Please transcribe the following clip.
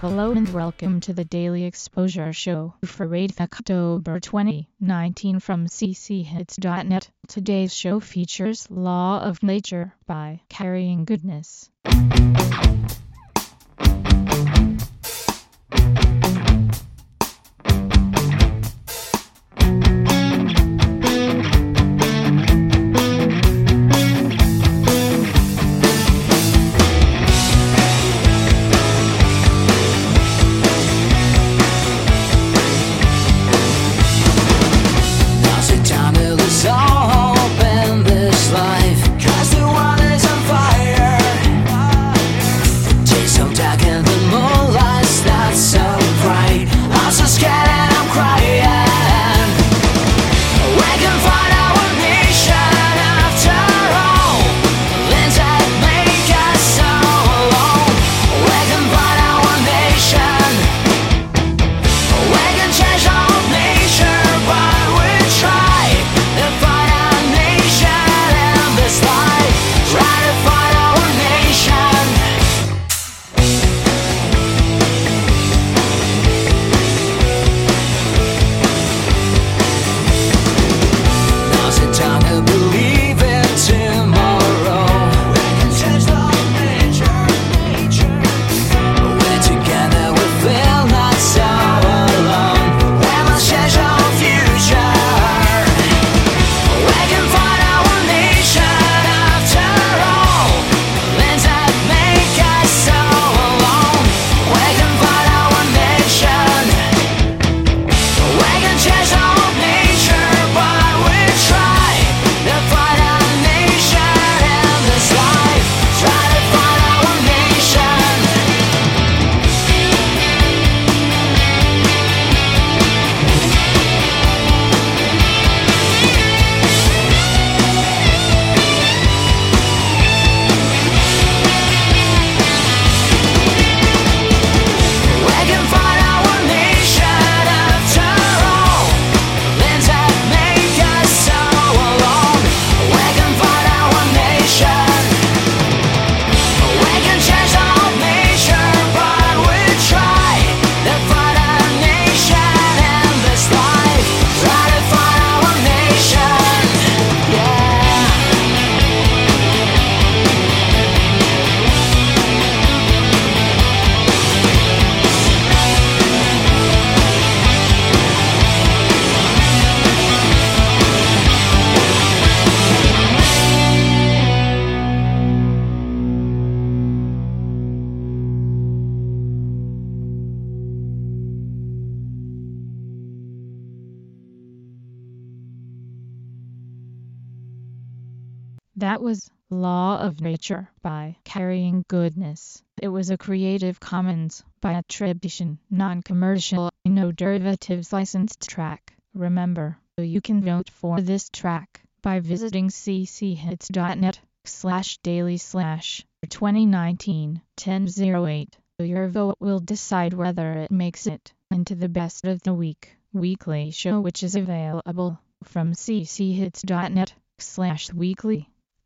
Hello and welcome to the Daily Exposure Show for 8 October 2019 from cchits.net. Today's show features Law of Nature by Carrying Goodness. That was Law of Nature by Carrying Goodness. It was a Creative Commons by attribution, non-commercial, no derivatives licensed track. Remember, you can vote for this track by visiting cchits.net slash daily slash 2019 1008. Your vote will decide whether it makes it into the best of the week weekly show which is available from cchits.net slash weekly.